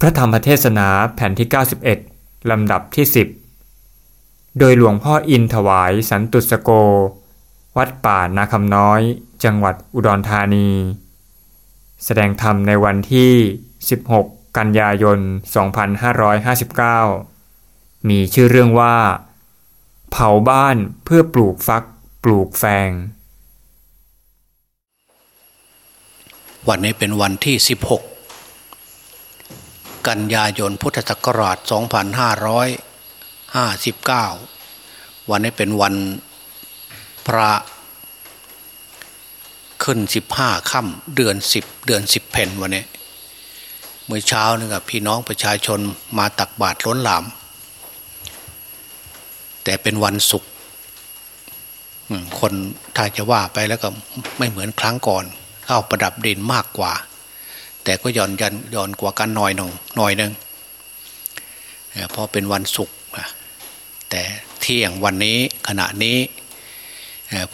พระธรรมเทศนาแผ่นที่ 91 ลำดับที่ 10 โดยหลวงพ่ออินถวายสันตุสโก วัดป่านาคำน้อย จังหวัดอุดรธานี แสดงธรรมในวันที่ 16 กันยายน 2559 มีชื่อเรื่องว่า เผาบ้านเพื่อปลูกฟักปลูกแฟง วันนี้เป็นวันที่ 16 กันยายนพุทธศักราช 2559 วันนี้เป็นวันพระขึ้น 15ค่ำเดือน 10 เดือน 10 เพนวันนี้ เมื่อเช้านี่กับพี่น้องประชาชนมาตักบาตรล้นหลาม แต่เป็นวันศุกร์คนถ้าจะว่าไปแล้วก็ไม่เหมือนครั้งก่อน เข้าประดับดินมากกว่า แต่ก็ย่อนยันย่อนกว่ากันหน่อยหนึ่งหน่อยหนึ่งเพราะเป็นวันศุกร์แต่เที่ยงวันนี้ขณะนี้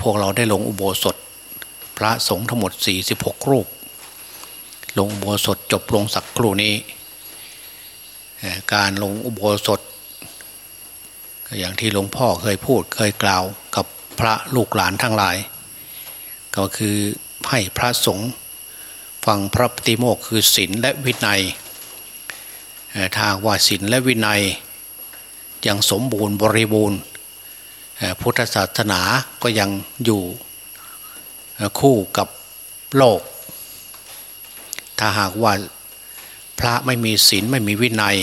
พวกเราได้ลงอุโบสถ พระสงฆ์ทั้งหมด 46 รูป ลงอุโบสถจบลงสักครู่นี้ การลงอุโบสถ อย่างที่หลวงพ่อเคยพูดเคยกล่าวกับพระลูกหลานทั้งหลาย ก็คือให้พระสงฆ์ ฟังพระปฏิโมกคือศีลและวินัยทางว่าศีลและวินัยยังสมบูรณ์บริบูรณ์พุทธศาสนาก็ยังอยู่คู่กับโลก ถ้าหากว่าพระไม่มีศีลไม่มีวินัย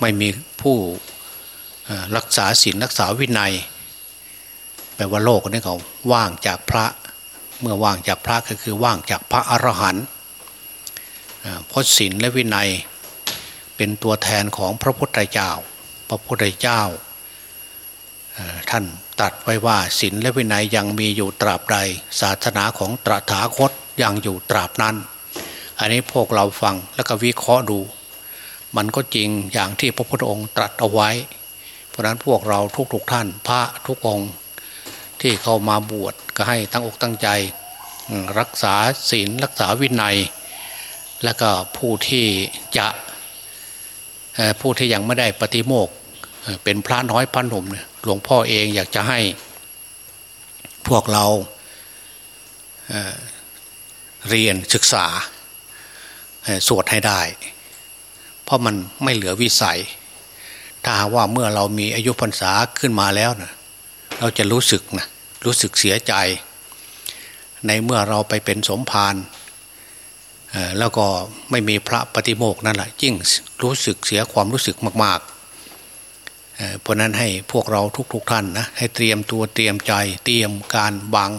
ไม่มีผู้รักษาศีลรักษาวินัยแปลว่าโลกนี้เขาว่างจากพระ เมื่อว่างจากพระก็คือว่างจากพระอรหันต์พราะศีลและวินัยเป็นตัวแทนของพระพุทธเจ้า พระพุทธเจ้า ท่านตัดไว้ว่าศีลและวินัยยังมีอยู่ตราบใด ศาสนาของตรถาคตยังอยู่ตราบนั้น อันนี้พวกเราฟังแล้วก็วิเคราะห์ดู มันก็จริงอย่างที่พระพุทธองค์ตรัสเอาไว้ เพราะนั้นพวกเราทุกๆทท่านพระทุกองค์ ที่เข้ามาบวชก็ให้ตั้งอกตั้งใจ รักษาศีลรักษาวินัย แล้วก็ผู้ที่จะผู้ที่ยังไม่ได้ปฏิโมกเป็นพระน้อยพันหนุ่มหลวงพ่อเองอยากจะให้พวกเราเรียนศึกษาสวดให้ได้ เพราะมันไม่เหลือวิสัย ถ้าว่าเมื่อเรามีอายุพรรษาขึ้นมาแล้วนะเราจะรู้สึกนะ รู้สึกเสียใจ ในเมื่อเราไปเป็นสมภารแล้วก็ไม่มีพระปฏิโมกนั่นแหละยิ่งรู้สึกเสียความรู้สึกมากๆเพราะนั้นให้พวกเราทุกๆทท่านนะให้เตรียมตัวเตรียมใจเตรียมการวาง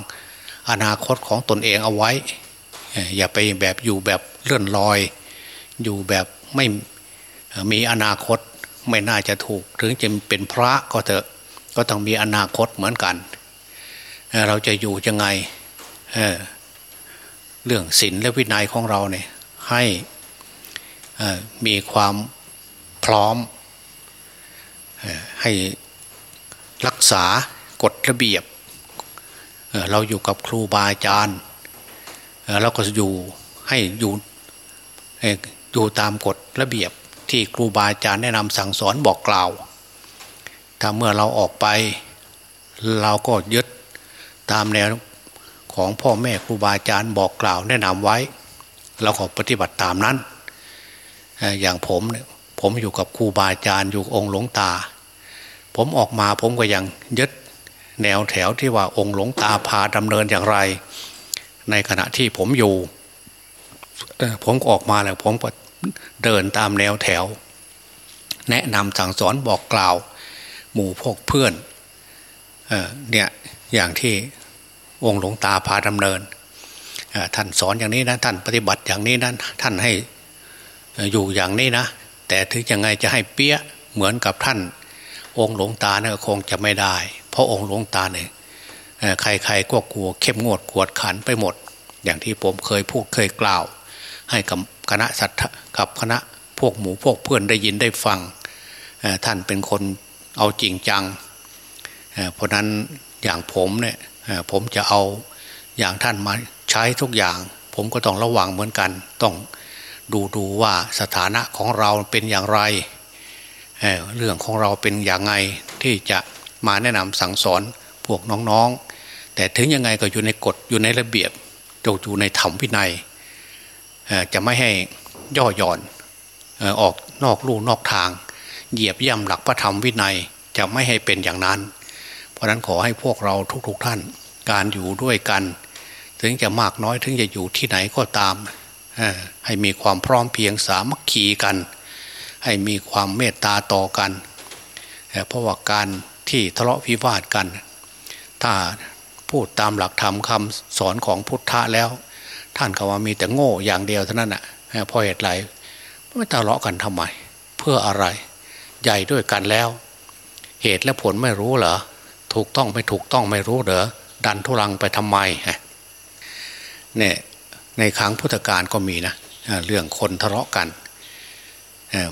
อนาคตของตนเองเอาไว้ อย่าไปแบบอยู่แบบเลื่อนลอย อยู่แบบไม่มีอนาคตไม่น่าจะถูก ถึงจะเป็นพระก็เถอะก็ต้องมีอนาคตเหมือนกัน เราจะอยู่ยังไงเเรื่องศีลและวินัยของเราเนี่ยให้มีความพร้อมให้รักษากฎระเบียบ เราอยู่กับครูบาอาจารย์เราก็อยู่ให้อยู่อยู่ตามกฎระเบียบที่ครูบาอาจารย์แนะนำสั่งสอนบอกกล่าว ถ้าเมื่อเราออกไป เราก็ยึด ตามแนวของพ่อแม่ครูบาอาจารย์บอกกล่าวแนะนำไว้ เราขอปฏิบัติตามนั้น อย่างผมเนี่ยผมอยู่กับครูบาอาจารย์อยู่องค์หลวงตา ผมออกมาผมก็ยังยึดแนวแถวที่ว่าองค์หลวงตาพาดำเนินอย่างไร ในขณะที่ผมอยู่ ผมออกมาแล้วผมก็เดินตามแนวแถว แนะนำสั่งสอนบอกกล่าว หมู่พวกเพื่อนเนี่ย อย่างที่องค์หลวงตาพาดำเนินท่านสอนอย่างนี้นะท่านปฏิบัติอย่างนี้นะท่านให้อยู่อย่างนี้นะ แต่ถึงยังไงจะให้เปี้ยเหมือนกับท่าน องค์หลวงตาเนี่ยคงจะไม่ได้ เพราะองค์หลวงตาเนี่ยใครๆก็กลัวเข้มงวดกวดขันไปหมด อย่างที่ผมเคยพูดเคยกล่าว ให้กับคณะสัตกับคณะพวกหมูพวกเพื่อนได้ยินได้ฟังท่านเป็นคนเอาจริงจังเพราะนั้น อย่างผมเนี่ยผมจะเอาอย่างท่านมาใช้ทุกอย่าง ผมก็ต้องระวังเหมือนกัน ต้องดูดูว่าสถานะของเราเป็นอย่างไรเเรื่องของเราเป็นอย่างไงที่จะมาแนะนำสั่งสอนพวกน้องๆ แต่ถึงยังไงก็อยู่ในกฎอยู่ในระเบียบอยู่ในธรรมวินัยจะไม่ให้ย่อหย่อนออกนอกลู่นอกทาง เหยียบย่ำหลักพระธรรมวินัยจะไม่ให้เป็นอย่างนั้น เพราะนั้นขอให้พวกเราทุกๆทท่าน การอยู่ด้วยกัน ถึงจะมากน้อยถึงจะอยู่ที่ไหนก็ตาม ให้มีความพร้อมเพียงสามัคคีกัน ให้มีความเมตตาต่อกัน เพราะว่าการที่ทะเลาะวิวาทกัน ถ้าพูดตามหลักธรรมคำสอนของพุทธะแล้ว ท่านก็ว่ามีแต่โง่อย่างเดียวเท่านั้นอะเพราะเหตุไรไม่ทะเลาะกันทำไม เพื่ออะไร ใหญ่ด้วยกันแล้ว เหตุและผลไม่รู้เหรอ ถูกต้องไม่ถูกต้องไม่รู้เหรอดันทุรังไปทำไมเนี่ยในครั้งพุทธกาลก็มีนะเรื่องคนทะเลาะกัน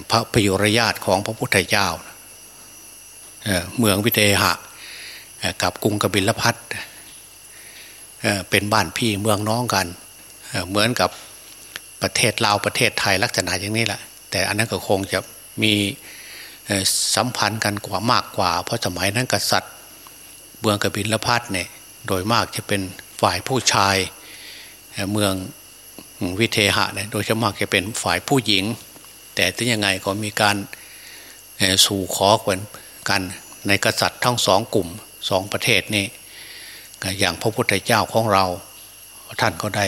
พระพยุรญาติของพระพุทธเจ้าเมืองวิเทหะกับกรุงกบิลพัทเป็นบ้านพี่เมืองน้องกัน เหมือนกับประเทศลาวประเทศไทยลักษณะอย่างนี้แหละ แต่อันนั้นก็คงจะมีสัมพันธ์กันกว่ามากกว่า เพราะสมัยนั้นกษัตริย์ เมืองกบิลพัทเนี่ยโดยมากจะเป็นฝ่ายผู้ชาย เมืองวิเทหะเนี่ยโดยเฉพาะจะเป็นฝ่ายผู้หญิง แต่ถึงยังไงก็มีการสู่ขอกันกันในกษัตริย์ทั้งสองกลุ่มสองประเทศนี้อย่างพระพุทธเจ้าของเราท่านก็ได้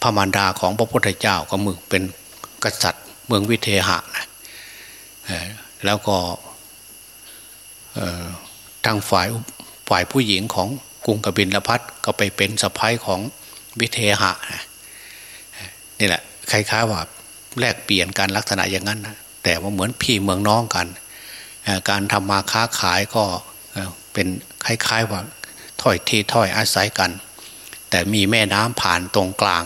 พระมารดาของพระพุทธเจ้าก็มึงเป็นกษัตริย์เมืองวิเทหะนะแล้วก็ ทางฝ่ายฝ่ายผู้หญิงของกรุงกบินลพัทก็ไปเป็นสะพ้ายของวิเทหะนี่แหละคล้ายๆว่าแลกเปลี่ยนการลักษณะอย่างนั้นนะแต่ว่าเหมือนพี่เมืองน้องกัน การทำมาค้าขายก็เป็นคล้ายๆว่าถ้อยทีถ้อยอาศัยกัน แต่มีแม่น้ำผ่านตรงกลาง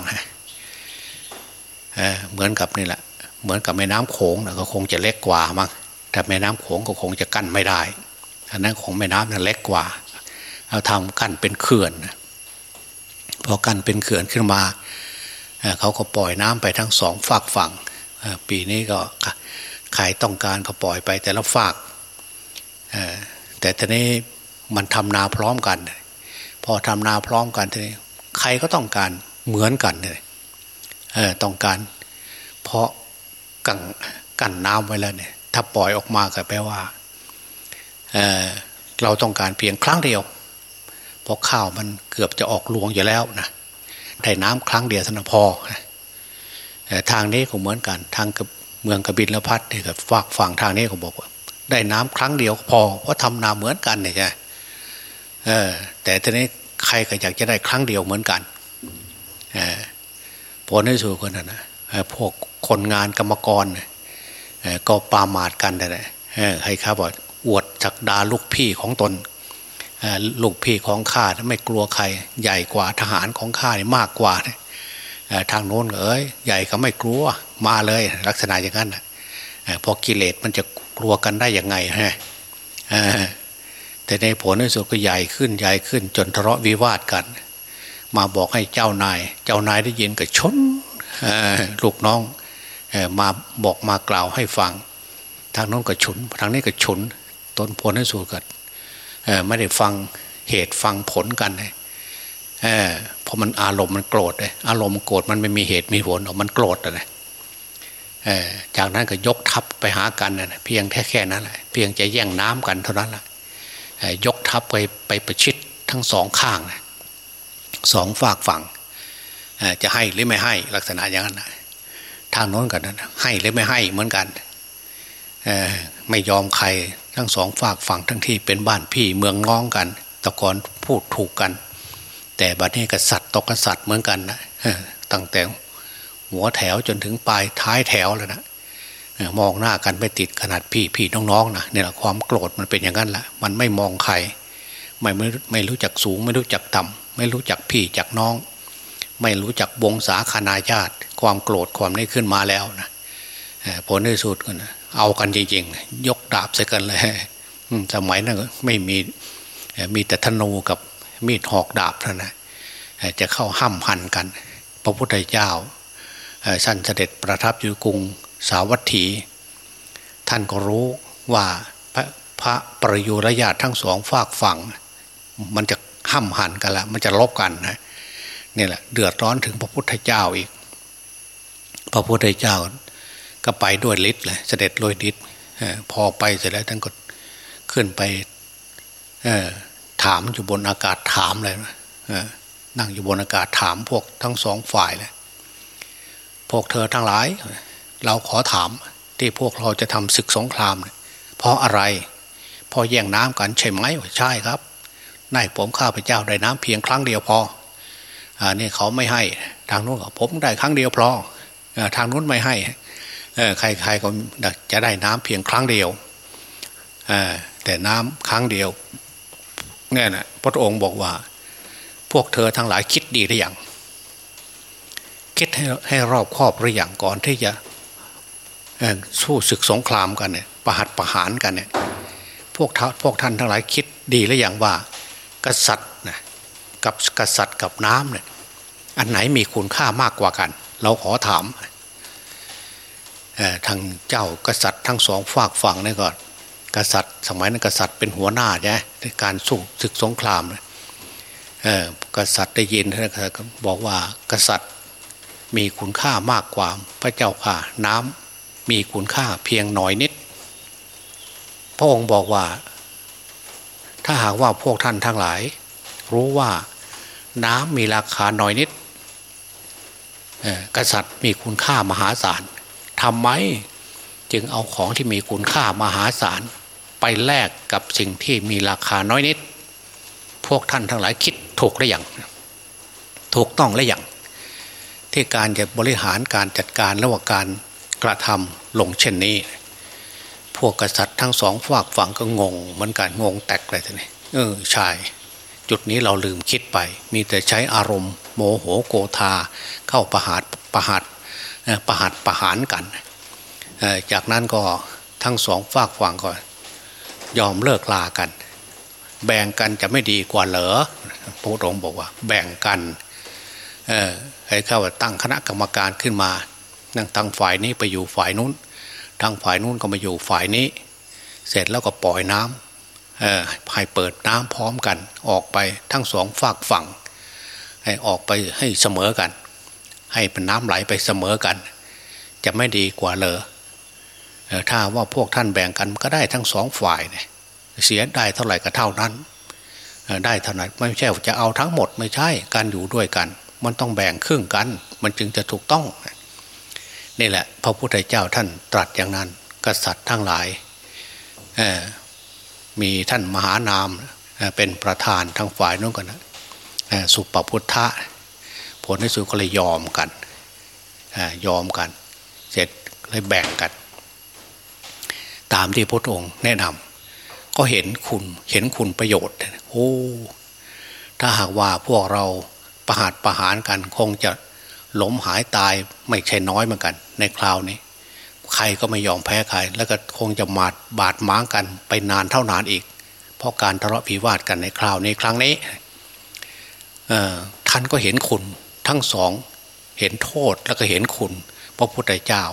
เหมือนกับนี่แหละ เหมือนกับแม่น้ำโขงนะก็คงจะเล็กกว่ามั้งแต่แม่น้ำโขงก็คงจะกั้นไม่ได้ อันนั้นของแม่น้ำนั้นเล็กกว่าเราทำกั้นเป็นเขื่อนพอกั้นเป็นเขื่อนขึ้นมาเขาก็ปล่อยน้ำไปทั้งสองฝากฝั่งปีนี้ก็ใครต้องการก็ปล่อยไปแต่ละฝากแต่ทีนี้มันทำนาพร้อมกัน พอทำนาพร้อมกันทีนี้ใครก็ต้องการเหมือนกันเลยต้องการ เพราะกังกันน้ำไว้แล้วเนี่ย ถ้าปล่อยออกมาก็แปลว่า เเราต้องการเพียงครั้งเดียวเพอข้าวมันเกือบจะออกรวงอยู่แล้วนะได้น้ำครั้งเดียวเท่านั้นพอทางนี้ก็เหมือนกันทางกับเมืองกบินละพัดที่กับฝากฝั่งทางนี้เขาบอกว่า ได้น้ำครั้งเดียวพอเพราะทำนาเหมือนกันเนี่ยใช่แต่ทีนี้ใครก็อยากจะได้ครั้งเดียวเหมือนกันออพอในสุดคนนั้นนะพวกคนงานกรรมกรก็ปามาดกันแต่ให้ข้าบอก อวดจักดาลูกพี่ของตนลูกพี่ของข้าไม่กลัวใคร ใหญ่กว่าทหารของข้านี่มากกว่าทางโน้นเอ้ยใหญ่ก็ไม่กลัวมาเลยลักษณะอย่างนั้นพอกิเลสมันจะกลัวกันได้ยังไงฮะแต่ในผลในสุดก็ใหญ่ขึ้นใหญ่ขึ้น จนทะเลาะวิวาทกัน มาบอกให้เจ้านาย เจ้านายได้ยินก็ชนลูกน้องมาบอกมากล่าวให้ฟัง ทางโน้นก็ฉุน ทางนี้ก็ฉุน ต้นผลในสุดก็ไม่ได้ฟังเหตุฟังผลกันเลยเพราะมันอารมณ์มันโกรธเลยอารมณ์โกรธมันไม่มีเหตุมีผลมันโกรธเลยจากนั้นก็ยกทัพไปหากันนะเพียงแค่แค่นั้นแหละเพียงจะแย่งน้ำกันเท่านั้นแหละยกทัพไปไปประชิดทั้งสองข้างนะสองฝากฝั่งจะให้หรือไม่ให้ลักษณะอย่างนั้นทางโน้นกันนะให้หรือไม่ให้เหมือนกัน ไม่ยอมใครทั้งสองฝากฝั่งทั้งที่เป็นบ้านพี่เมืองน้องกันตะกอนพูดถูกกัน แต่บัดนี้กษัตริย์ตกกษัตริย์เหมือนกันนะตั้งแต่หัวแถวจนถึงปลายท้ายแถวแล้วนะมองหน้ากันไม่ติดขนาดพี่พี่น้องๆนะเนี่ยความโกรธมันเป็นอย่างนั้นแหละมันไม่มองใครไม่ไม่ไม่รู้จักสูง ไม่รู้จักต่ำไม่รู้จักพี่จักน้อง ไม่รู้จักวงศาคณาญาติ ความโกรธความนี้ขึ้นมาแล้วนะผลที่สุดกัน เอากันจริงๆยกดาบใส่กันเลยสมัยนั้นไม่มีมีแต่ธนูกับมีดหอกดาบเท่านั้นจะเข้าห้ำหันกัน พระพุทธเจ้าท่านเสด็จประทับอยู่กรุงสาวัตถี ท่านก็รู้ว่าพระพระประยุรญาติทั้งสองฝากฝั่ง มันจะห้ำหันกันละมันจะลบกันนะนี่แหละเดือดร้อนถึงพระพุทธเจ้าอีก พระพุทธเจ้า ก็ไปด้วยฤทธิ์เลยเสด็จลอยฤทธิ์พอไปเสร็จแล้วท่านก็ขึ้นไปถามอยู่บนอากาศถามเลยนั่งอยู่บนอากาศถามพวกทั้งสองฝ่ายเลยพวกเธอทั้งหลาย เราขอถามที่พวกเราจะทำศึกสงครามเพราะอะไรพอแย่งน้ำกันใช่ไหมใช่ครับนายผมข้าพเจ้าได้น้ำเพียงครั้งเดียวพออ่านี่เขาไม่ให้ ทางนู้นผมได้ครั้งเดียวพอทางนู้นไม่ให้ ใครๆก็จะได้น้ำเพียงครั้งเดียวแต่น้ำครั้งเดียวเนี่ยนะพระองค์บอกว่า พวกเธอทั้งหลายคิดดีหรือยังคิดให้ให้รอบครอบหรือยังก่อนที่จะสู้ศึกสงครามกันเนี่ยประหัตประหารกันเนี่ยพวกพวกท่านทั้งหลายคิดดีหรือยังว่า กษัตริย์นะกับกษัตริย์กับน้ำเนี่ยอันไหนมีคุณค่ามากกว่ากัน เราขอถาม ทางเจ้ากษัตริย์ทั้งสองฝากฝั่งนี่ก็กษัตริย์ สมัยนั้นกษัตริย์เป็นหัวหน้าใช่ในการสู้ศึกสงครามกษัตริย์ได้ยินท่านก็บอกว่ากษัตริย์มีคุณค่ามากกว่าพระเจ้าค่ะ น้ำมีคุณค่าเพียงหน่อยนิด พระองค์บอกว่า ถ้าหากว่าพวกท่านทั้งหลาย รู้ว่าน้ำมีราคาหน่อยนิดกษัตริย์มีคุณค่ามหาศาล ทำไม จึงเอาของที่มีคุณค่ามหาศาล ไปแลกกับสิ่งที่มีราคาน้อยนิด พวกท่านทั้งหลายคิดถูกหรือยังถูกต้องหรือยังที่การจะบริหารการจัดการระหว่างการกระทำลงเช่นนี้ พวกกษัตริย์ทั้งสองฝากฝังก็งงเหมือนกันงงแตกเลยทีนี้เออใช่จุดนี้เราลืมคิดไป มีแต่ใช้อารมณ์ โมโหโกธาเข้าประหารประหาร ประหารประหารกัน จากนั้นก็ทั้งสองฝากฝั่งก็ยอมเลิกลากัน แบ่งกันจะไม่ดีกว่าเหรอพระองค์บอกว่า แบ่งกันให้เข้าตั้งคณะกรรมการขึ้นมานั่งตั้งฝ่ายนี้ไปอยู่ฝ่ายนู้น ทางฝ่ายนู้นก็มาอยู่ฝ่ายนี้ เสร็จแล้วก็ปล่อยน้ำให้เปิดน้ำพร้อมกัน ออกไปทั้งสองฝากฝั่ง ให้ออกไปให้เสมอกัน ให้เป็นน้ำไหลไปเสมอกัน จะไม่ดีกว่าเลยถ้าว่าพวกท่านแบ่งกันก็ได้ทั้งสองฝ่ายเนี่ยเสียได้เท่าไหร่ก็เท่านั้น ได้เท่านั้นไม่ใช่จะเอาทั้งหมดไม่ใช่การอยู่ด้วยกัน มันต้องแบ่งครึ่งกัน มันจึงจะถูกต้อง นี่แหละ พระพุทธเจ้าท่านตรัสอย่างนั้น กษัตริย์ทั้งหลายมีท่านมหานามเป็นประธานทางฝ่ายนู้นกันนะสุปพุทธะ ผลในสุดก็เลยยอมกันยอมกัน เสร็จเลยแบ่งกัน ตามที่พระองค์แนะนำก็เห็นคุณเห็นคุณประโยชน์โอ้ถ้าหากว่าพวกเราประหารประหารกันคงจะล้มหายตายไม่ใช่น้อยเหมือนกัน ในคราวนี้ ใครก็ไม่ยอมแพ้ใคร แล้วก็คงจะมาดบาดม้างกันไปนานเท่านานอีก เพราะการทะเลาะพิวาทกันในคราวนี้ครั้งนี้ท่านก็เห็นคุณ ทั้งสองเห็นโทษแล้วก็เห็นคุณ พระพุทธเจ้า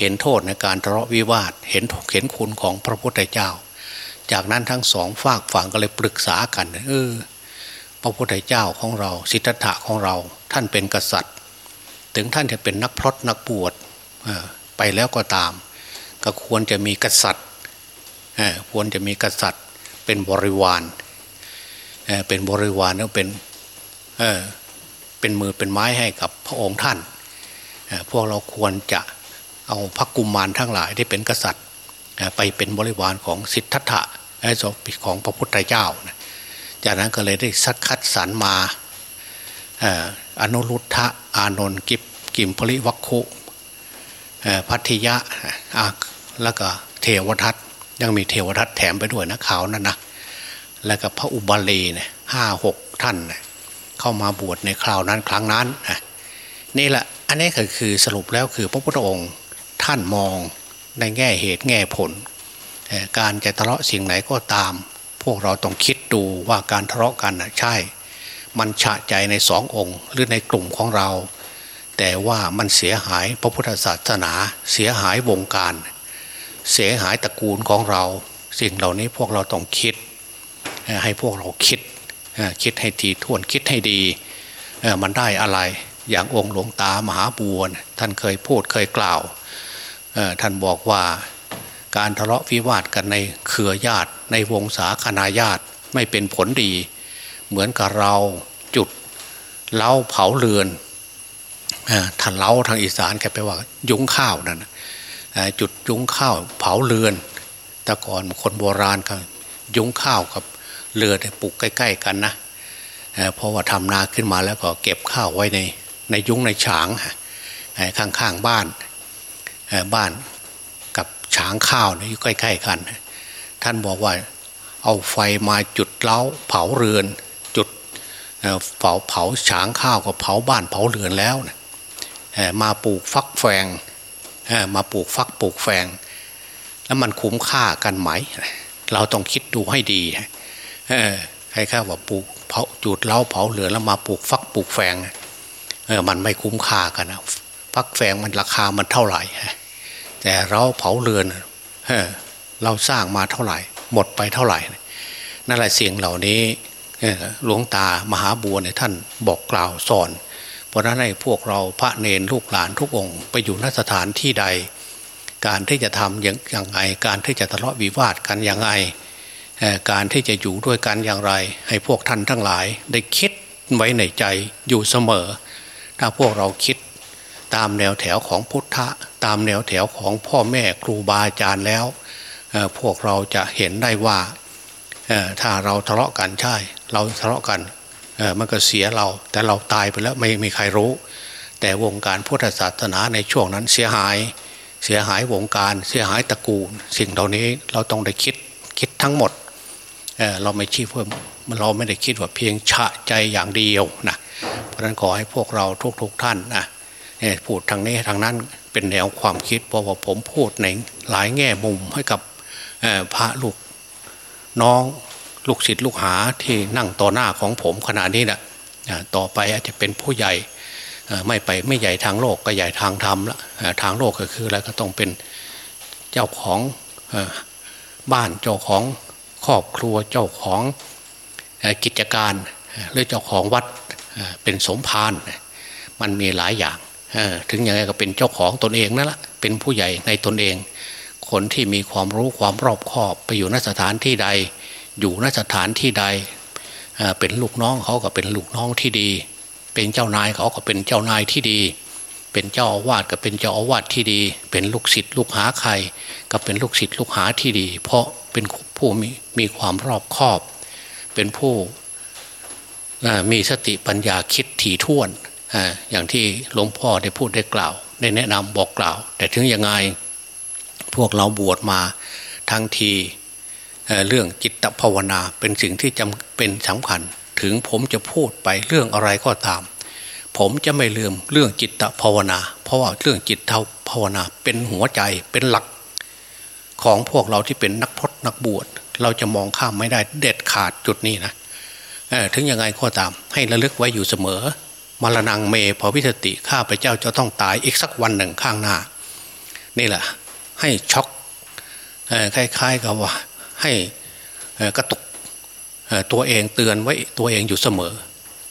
เห็นโทษในการทะเลาะวิวาทเห็นเห็นคุณของพระพุทธเจ้า จากนั้นทั้งสองฝากฝั่งก็เลยปรึกษากันเออพระพุทธเจ้าของเรา สิทธัตถะของเราท่านเป็นกษัตริย์ ถึงท่านจะเป็นนักพรตนักบวชไปแล้วก็ตาม ก็ควรจะมีกษัตริย์ควรจะมีกษัตริย์เป็นบริวารเป็นบริวารแล้วเป็น เป็นมือเป็นไม้ให้กับพระองค์ท่าน พวกเราควรจะเอาพระกุมมารทั้งหลายที่เป็นกษัตริย์ ไปเป็นบริวารของสิทธัตถะของพระพุทธเจ้า จากนั้นก็เลยได้สักคัดสรรมาอนุรุทธะอานนท์กิบกิมพลิวัคคุพัทยะแล้วก็เทวทัตยังมีเทวทัตแถมไปด้วยนะข่าวนั่นนะแล้วก็พระอุบาลีเนี่ยห้าหกท่าน เข้ามาบวชในคราวนั้นครั้งนั้นนี่แหละอันนี้ก็คือสรุปแล้วคือพระพุทธองค์ท่านมองในแง่เหตุแง่ผล การจะทะเลาะสิ่งไหนก็ตาม พวกเราต้องคิดดูว่าการทะเลาะกันนะใช่ มันฉะใจในสององค์ หรือในกลุ่มของเราแแต่ว่ามันเสียหายพระพุทธศาสนา เสียหายวงการ เสียหายตระกูลของเรา สิ่งเหล่านี้พวกเราต้องคิด ให้พวกเราคิด คิดให้ทีท่วนคิดให้ดีมันได้อะไร อย่างองค์หลวงตามหาบัวท่านเคยพูดเคยกล่าวท่านบอกว่าการทะเลาะวิวาทกันในเครือญาติ ในวงศาคณาญาติไม่เป็นผลดี เหมือนกับเราจุดเล้าเผาเรือนท่านเล้าทางอีสานแกไปว่า ยุ้งข้าวนั่นจุดยุ้งข้าวเผาเรือน แต่ก่อนคนโบราณก็ยุ้งข้าวกับ เรือปลูกใกล้ ๆ กันนะเพราะว่าทำนาขึ้นมาแล้วก็เก็บข้าวไว้ในในยุ้งในฉางข้างๆบ้านบ้านกับฉางข้าวอยู่ใกล้ ๆ กัน ท่านบอกว่าเอาไฟมาจุดเล้าเผาเรือน จุดเผาเผาฉางข้าวก็เผาบ้านเผาเรือนแล้วนะมาปลูกฟักแฟงมาปลูกฟักปลูกแฟง แล้วมันคุ้มค่ากันไหม เราต้องคิดดูให้ดี ใครข้าว่าปลูกเผาจุดเล้าเผาเรือแล้วมาปลูกฟักปลูกแฟงเออมันไม่คุ้มค่ากันนะฟักแฟงมันราคามันเท่าไหร่แต่เราเผาเรือนเราสร้างมาเท่าไหร่ หมดไปเท่าไหร่นั่นแหละเสียงเหล่านี้หลวงตามหาบัวเนี่ยท่านบอกกล่าวสอน เพราะนั้นให้พวกเราพระเนรลูกหลานทุกองค์ ไปอยู่นสถานที่ใด การที่จะทำย่างอย่างไรการที่จะทะเลาะวิวาทกันอย่างไร การที่จะอยู่ด้วยกันอย่างไร ให้พวกท่านทั้งหลายได้คิดไว้ในใจอยู่เสมอ ถ้าพวกเราคิดตามแนวแถวของพุทธะตามแนวแถวของพ่อแม่ครูบาอาจารย์แล้วพวกเราจะเห็นได้ว่าถ้าเราทะเลาะกันใช่ เราทะเลาะกันมันก็เสียเรา แต่เราตายไปแล้วไม่มีใครรู้ แต่วงการพุทธศาสนาในช่วงนั้นเสียหาย เสียหายวงการเสียหายตระกูล สิ่งเหล่านี้เราต้องได้คิดคิดทั้งหมด เราไม่ชี้เพิ่มเราไม่ได้คิดว่าเพียงชะใจอย่างเดียวนะเพราะนั้นขอให้พวกเราทุกๆทท่านนะพูดทางนี้ทางนั้นเป็นแนวความคิดเพราะว่าผมพูดในหลายแง่มุมให้กับพระลูกน้องลูกศิษย์ลูกหาที่นั่งต่อหน้าของผมขณะนี้นะต่อไปอาจจะเป็นผู้ใหญ่ไม่ไปไม่ใหญ่ทางโลกก็ใหญ่ทางธรรมละทางโลกก็คืออะไรก็ต้องเป็นเจ้าของบ้านเจ้าของ ครอบครัวเจ้าของกิจการหรือเจ้าของวัดเป็นสมภารมันมีหลายอย่างถึงยังไงก็เป็นเจ้าของตนเองนั่นแหละเป็นผู้ใหญ่ในตนเอง คนที่มีความรู้ความรอบคอบ ไปอยู่นสถานที่ใด อยู่นสถานที่ใดเป็นลูกน้องเขาก็เป็นลูกน้องที่ดี เป็นเจ้านายเขาก็เป็นเจ้านายที่ดี เป็นเจ้าอาวาสก็เป็นเจ้าอาวาสที่ดี เป็นลูกศิษย์ลูกหาใคร ก็เป็นลูกศิษย์ลูกหาที่ดี เพราะเป็น ผู้มีมีความรอบคอบ เป็นผู้มีสติปัญญาคิดถี่ถ้วน อย่างที่หลวงพ่อได้พูดได้กล่าวได้แนะนำบอกกล่าว แต่ถึงยังไงพวกเราบวชมาทั้งทีเรื่องจิตภาวนาเป็นสิ่งที่จำเป็นสำคัญ ถึงผมจะพูดไปเรื่องอะไรก็ตาม ผมจะไม่ลืมเรื่องจิตภาวนา เพราะว่าเรื่องจิตภาวนาเป็นหัวใจเป็นหลัก ของพวกเราที่เป็นนักพ นักบวชเราจะมองข้ามไม่ได้เด็ดขาดจุดนี้นะถึงยังไงก็ตาม ให้ระลึกไว้อยู่เสมอ มรณงเมพอวิสติข้าพเจ้าจะต้องตายอีกสักวันหนึ่งข้างหน้า นี่แหละ ให้ช็อกคล้ายๆกับว่าให้กระตุกตัวเองเตือนไว้ตัวเองอยู่เสมอ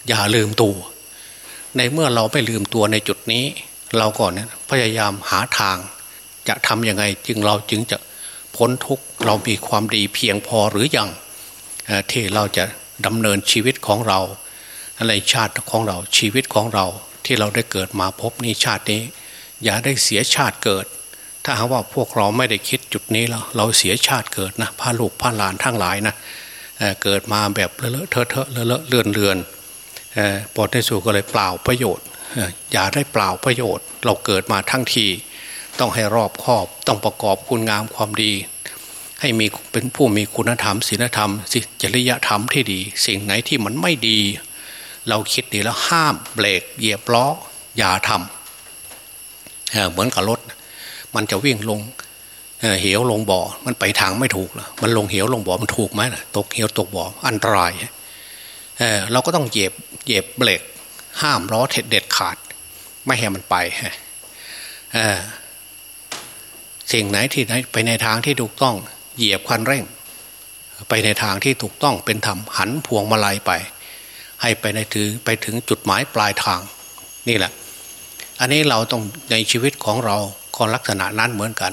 อย่าลืมตัว ในเมื่อเราไม่ลืมตัวในจุดนี้ เราก่อนเนี่ยพยายามหาทาง จะทำยังไงจึงเราจึงจะ พ้นทุกข์เรามีความดีเพียงพอหรือยังที่เราจะดำเนินชีวิตของเราอะไรชาติของเราชีวิตของเราที่เราได้เกิดมาพบนี้ชาตินี้ อย่าได้เสียชาติเกิด ถ้าหากว่าพวกเราไม่ได้คิดจุดนี้แล้วเราเสียชาติเกิดนะพาลูกพาหลานทั้งหลายนะเเกิดมาแบบเลอะเทอะเทอะเลอะเลื่อนเลือนปอดในสู่ก็เลยเปล่าประโยชน์อย่าได้เปล่าประโยชน์ เราเกิดมาทั้งที ต้องให้รอบคอบต้องประกอบคุณงามความดี ให้มีเป็นผู้มีคุณธรรมศีลธรรมจริยธรรมที่ดี สิ่งไหนที่มันไม่ดี เราคิดดีแล้วห้ามเบรกเหยียบล้ออย่าทำเหมือนกับรถ มันจะวิ่งลงเหวลงบ่อ มันไปทางไม่ถูกแล้วมันลงเหวลงบ่อมันถูกไหมนะตกเหวตกบ่ออันตรายเเราก็ต้องเหยียบเหยียบเบรกห้ามล้อเด็ดขาดไไม่ให้มันไป สิ่งไหนที่ไหนไปในทางที่ถูกต้อง เหยียบคันเร่ง ไปในทางที่ถูกต้องเป็นธรรมหันพวงมาลัยไป ให้ไปในถือไปถึงจุดหมายปลายทาง นี่แหละ อันนี้เราต้องในชีวิตของเราก็ลักษณะนั้นเหมือนกัน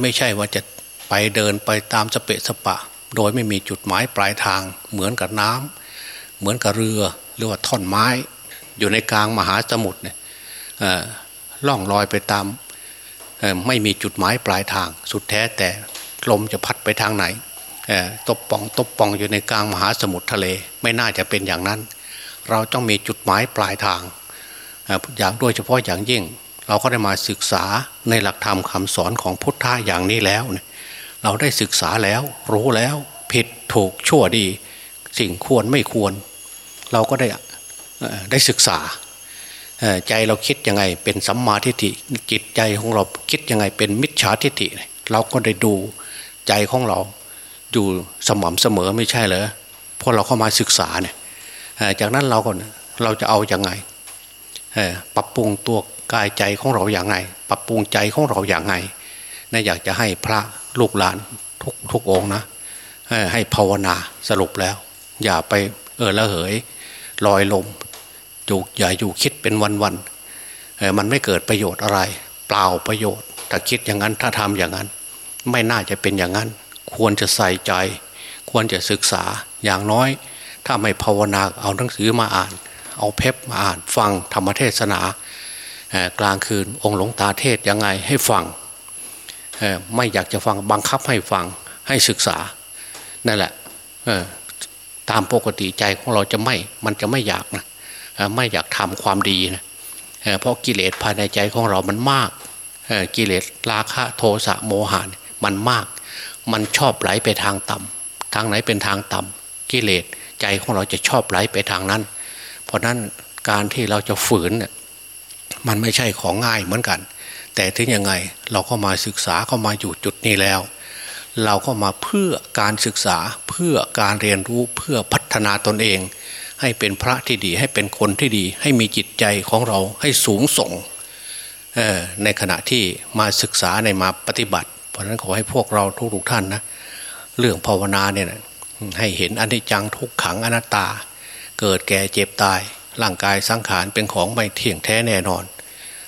ไม่ใช่ว่าจะไปเดินไปตามสเปะสปะ โดยไม่มีจุดหมายปลายทาง เหมือนกับน้ำเหมือนกับเรือหรือว่าท่อนไม้ อยู่ในกลางมหาสมุทรเนี่ยล่องลอยไปตาม ไม่มีจุดหมายปลายทาง สุดแท้แต่ลมจะพัดไปทางไหนตบปองตบปองอยู่ในกลางมหาสมุทรทะเลไม่น่าจะเป็นอย่างนั้น เราต้องมีจุดหมายปลายทางอย่างโดยเฉพาะอย่างยิ่ง เราก็ได้มาศึกษาในหลักธรรมคำสอนของพุทธะอย่างนี้แล้วเนี่ยเราได้ศึกษาแล้วรู้แล้วผิดถูกชั่วดี สิ่งควรไม่ควร เราก็ได้ได้ศึกษา ใจเราคิดยังไงเป็นสัมมาทิฏฐิจิตใจของเราคิดยังไงเป็นมิจฉาทิฏฐิเราก็ได้ดูใจของเราอยู่สม่ำเสมอไม่ใช่เหรอพอเราเข้ามาศึกษาเนี่ยจากนั้นเราก็เราจะเอาอยัางไงปรับปรุงตัวกายใจของเราอย่างไง ปรับปรุงใจของเราอย่างไงนะอยากจะให้พระลูกหลานทุกทุกองนะให้ภาวนาสรุปแล้ว อย่าไปเออละเหยลอยลมอยู่อย่าอยู่คิด เป็นวันๆมันไม่เกิดประโยชน์อะไร เปล่าประโยชน์ ถ้าคิดอย่างนั้นถ้าทำอย่างนั้น ไม่น่าจะเป็นอย่างนั้น ควรจะใส่ใจ ควรจะศึกษาอย่างน้อย ถ้าไม่ภาวนาเอาหนังสือมาอ่าน เอาเพปมาอ่านฟังธรรมเทศนากลางคืนองค์หลวงตาเทศยังไงให้ฟังไม่อยากจะฟังบังคับให้ฟังให้ศึกษานั่นแหละตามปกติใจของเราจะไม่ มันจะไม่อยากนะ ไม่อยากทำความดีนะเพราะกิเลสภายในใจของเรามันมากกิเลสราคะโทสะโมหะมันมาก มันชอบไหลไปทางต่ำทางไหนเป็นทางต่ำกิเลสใจของเราจะชอบไหลไปทางนั้น เพราะนั้นการที่เราจะฝืนมันไม่ใช่ของง่ายเหมือนกัน แต่ถึงยังไงเราก็มาศึกษาเข้ามาอยู่จุดนี้แล้ว เราก็มาเพื่อการศึกษาเพื่อการเรียนรู้เพื่อพัฒนาตนเอง ให้เป็นพระที่ดี ให้เป็นคนที่ดี ให้มีจิตใจของเราให้สูงส่งในขณะที่มาศึกษาในมาปฏิบัติ เพราะนั้นขอให้พวกเราทุกๆท่านนะเรื่องภาวนาเนี่ยให้เห็นอนิจจังทุกขังอนัตตา เกิดแก่เจ็บตาย ร่างกายสังขารเป็นของไม่เที่ยงแท้แน่นอน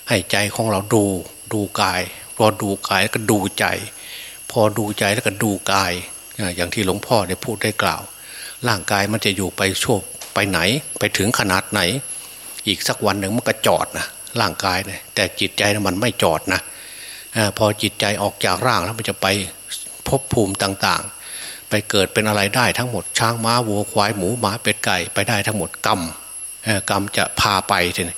ให้ใจของเราดูดูกาย พอดูกายแล้วก็ดูใจ พอดูใจแล้วก็ดูกาย อย่างที่หลวงพ่อได้พูดได้กล่าว ร่างกายมันจะอยู่ไปชั่ว ไปไหนไปถึงขนาดไหน อีกสักวันหนึ่งมันก็จอดนะร่างกายเนะแต่จิตใจมันไม่จอดนะพอจิตใจออกจากร่างแล้วมันจะไปพบภูมิต่างๆ ไปเกิดเป็นอะไรได้ทั้งหมด ช้างม้าวัวควายหมูหมาเป็ดไก่ไปได้ทั้งหมดกรรมกรรมจะพาไปทีนี้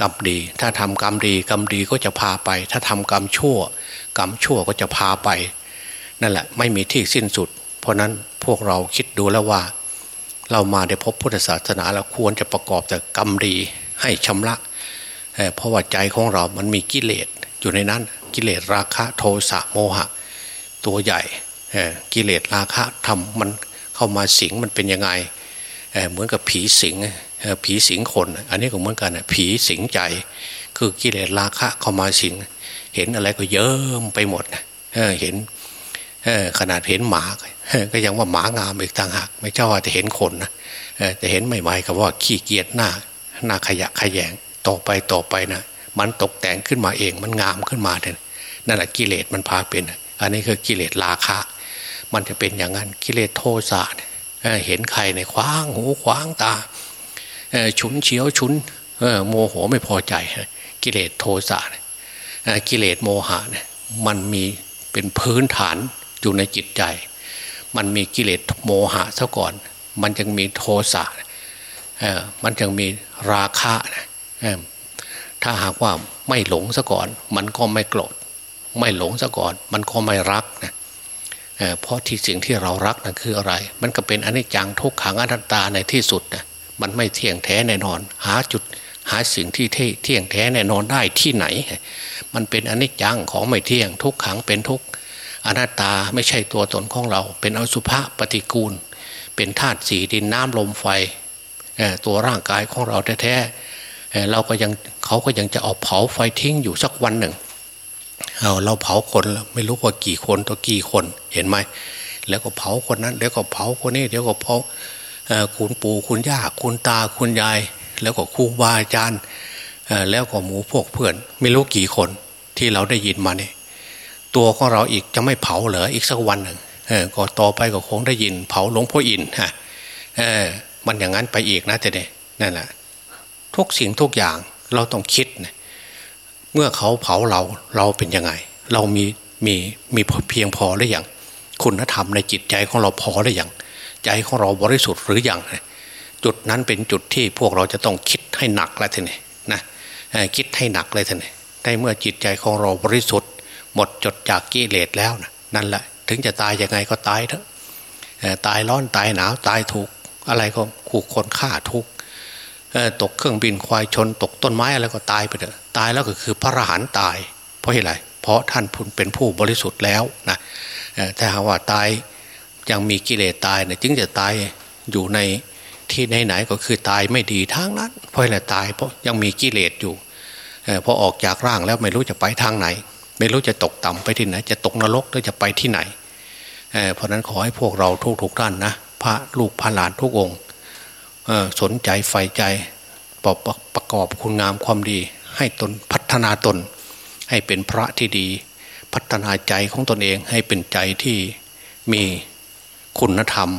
กรรมดี ถ้าทำกรรมดีกรรมดีก็จะพาไป ถ้าทำกรรมชั่ว กรรมชั่วก็จะพาไป นั่นแหละไม่มีที่สิ้นสุด เพราะนั้นพวกเราคิดดูแล้วว่า เรามาได้พบพุทธศาสนาแล้วควรจะประกอบแต่กรรมดีให้ชำระเพราะว่าใจของเรามันมีกิเลสอยู่ในนั้นกิเลสราคะโทสะโมหะ ตัวใหญ่กิเลสราคะทำมันเข้ามาสิงมันเป็นยังไงเหมือนกับผีสิงผีสิงคน อันนี้ก็เหมือนกันผีสิงใจ คือกิเลสราคะเข้ามาสิง เห็นอะไรก็เยิ้มไปหมดเห็น ขนาดเห็นหมาก็ยังว่าหมางามอีกต่างหาก ไม่ใช่ว่าจะเห็นคนนะแต่เห็นใหม่ๆกับว่าขี้เกียจหน้าหน้าขยะขยงต่อไปต่อไปนะมันตกแต่งขึ้นมาเองมันงามขึ้นมาเนี่ยนั่นแหละกิเลสมันพาเป็น อันนี้คือกิเลสราคะ มันจะเป็นอย่างนั้นกิเลสโทสะเห็นใครในคว้างหูคว้างตาฉุนเฉียวฉุนโมโหไม่พอใจกิเลสโทสะกิเลสโมหะเนี่ยมันมีเป็นพื้นฐาน อยู่ในจิตใจ มันมีกิเลสโมหะซะก่อน มันยังมีโทสะมันยังมีราคะถ้าหากว่าไม่หลงซะก่อน มันก็ไม่โกรธไม่หลงซะก่อน มันก็ไม่รักนะเพราะที่สิ่งที่เรารักนั่นคืออะไร มันก็เป็นอนิจจังทุกขังอนัตตาในที่สุดนะมันไม่เที่ยงแท้แน่นอน หาจุดหาสิ่งที่เที่ยงแท้แน่นอนได้ที่ไหน มันเป็นอนิจจังของไม่เที่ยงทุกขังเป็นทุก อนัตตาไม่ใช่ตัวตนของเรา เป็นอสุภะปฏิกูล เป็นธาตุสีดินน้ำลมไฟตัวร่างกายของเราแท้ๆเราก็ยังเขาก็ยังจะเอาเผาไฟทิ้งอยู่สักวันหนึ่งเอาเราเผาคนไม่รู้ว่ากี่คนตัวกี่คนเห็นไหมแล้วก็เผาคนนั้นเดี๋ยวก็เผาคนนี้เดี๋ยวก็เผาคุณปู่คุณย่าคุณตาคุณยาย แล้วก็ครูบาอาจารย์แล้วก็หมูพวกเพื่อน ไม่รู้กี่คนที่เราได้ยินมาเนี่ย ตัวของเราอีกจะไม่เผาเหรออีกสักวันหนึ่งก็ต่อไปก็คงได้ยิน เผาหลวงพ่ออินฮะมันอย่างนั้นไปอีกนะแต่เนี่ยนั่นแหละทุกสิ่งทุกอย่างเราต้องคิดนะเมื่อเขาเผาเราเราเป็นยังไง เรามีมีมีเพียงพอหรือยังคุณธรรมในจิตใจของเราพอหรือยังใจของเราบริสุทธิ์หรือยังจุดนั้นเป็นจุดที่พวกเราจะต้องคิดให้หนักแล้วทีนี้นะคิดให้หนักเลยทีนี้ในเมื่อจิตใจของเราบริสุทธิ์ มดจดจากกิเลสแล้วนะนั่นแหละ ถึงจะตายยังไงก็ตายเถอะตายร้อนตายหนาวตายถูกอะไรก็ขู่คนฆ่าทุกตกเครื่องบินควายชน ตกต้นไม้อะไรก็ตายไปเถอะตายแล้วก็คือพระอรหันต์ตาย เพราะอะไรเพราะท่านเป็นผู้บริสุทธิ์แล้วนะถ้าหากว่าตายยังมีกิเลสตายเนี่ยจึงจะตายอยู่ในที่ไหนๆก็คือตายไม่ดีทั้งนั้นเพราะอะไรตายเพราะยังมีกิเลสอยู่พอออกจากร่างแล้วไม่รู้จะไปทางไหน ไม่รู้จะตกต่ำไปที่ไหน จะตกนรกหรือจะไปที่ไหนเพราะนั้นขอให้พวกเราทุกทุกท่านนะพระลูกพระหลานทุกองค์สนใจใฝ่ใจปรประกอบคุณงามความดี ให้ตนพัฒนาตน ให้เป็นพระที่ดี พัฒนาใจของตนเองให้เป็นใจที่มีคุณธรรม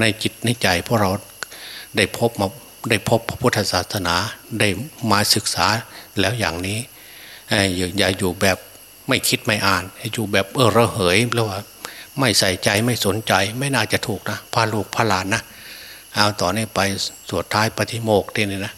ในจิตในใจเพราะเราได้พบมาได้พบพระพุทธศาสนาได้มาศึกษาแล้วอย่างนี้อย่าอยู่แบบ ไม่คิดไม่อ่านอยู่แบบเออระเหยแล้วว่า ไม่ใส่ใจไม่สนใจ ไม่น่าจะถูกนะพาลูกพาหลานนะเอาต่อนนี้ไปสวดท้ายปฏิโมกข์ทีนี้นะ